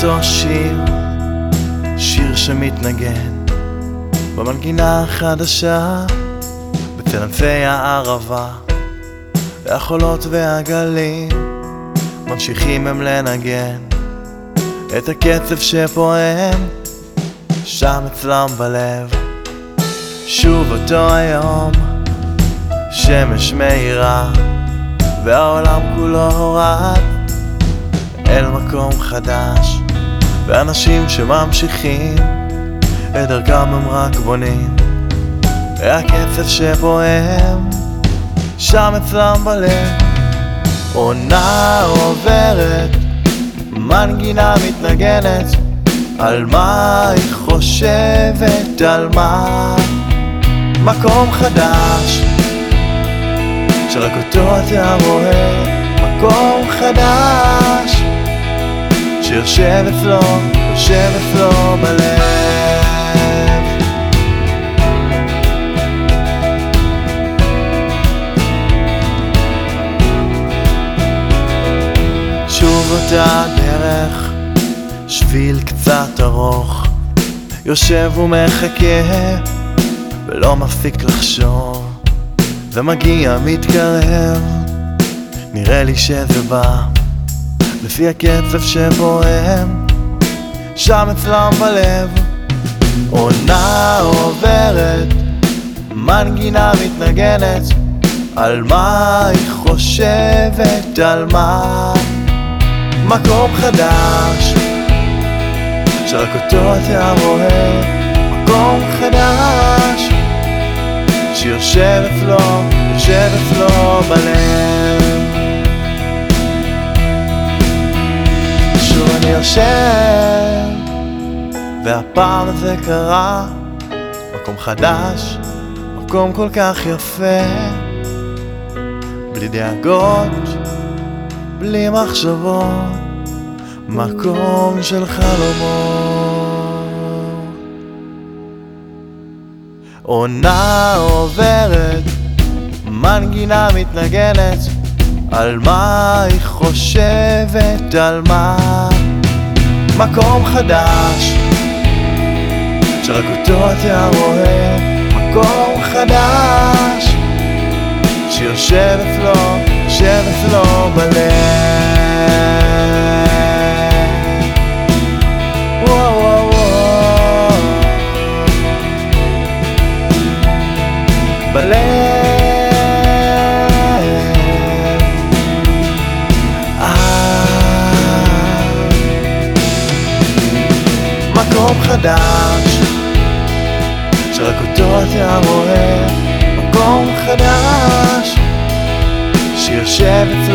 שיר, שיר שמתנגן במנגינה החדשה בצל ענפי הערבה והחולות והגלים ממשיכים הם לנגן. את הקצב שפועם שם אצלם בלב. שוב אותו היום שמש מאירה והעולם כולו הורד אל מקום חדש ואנשים שממשיכים את דרכם הם רק בונים. והקצב שפועם שם אצלם בלב. עונה עוברת מנגינה מתנגנת על מה היא חושבת על מה? מקום חדש שרק אותו אתה רואה מקום חדש שיושב אצלו, יושב אצלו בלב. שוב אותה דרך, שביל קצת ארוך. יושב ומחכה ולא מפסיק לחשוב. ומגיע מתקרב. נראה לי שזה בא לפי הקצב שבוהם שם אצלם בלב. עונה עוברת מנגינה מתנגנת על מה היא חושבת על מה? מקום חדש שרק אותו אתה רואה. מקום חדש שיושב אצלו, יושב אצלו בלב יושב והפעם זה קרה. מקום חדש, מקום כל כך יפה. בלי דאגות, בלי מחשבות. מקום של חלומות. עונה עוברת, מנגינה מתנגנת על מה היא חושבת על מה? מקום חדש שרק אותו אתה רואה. מקום חדש שיושב אצלו, יושב אצלו בלב מקום חדש שרק אותו אתה רואה מקום חדש שיושב בלב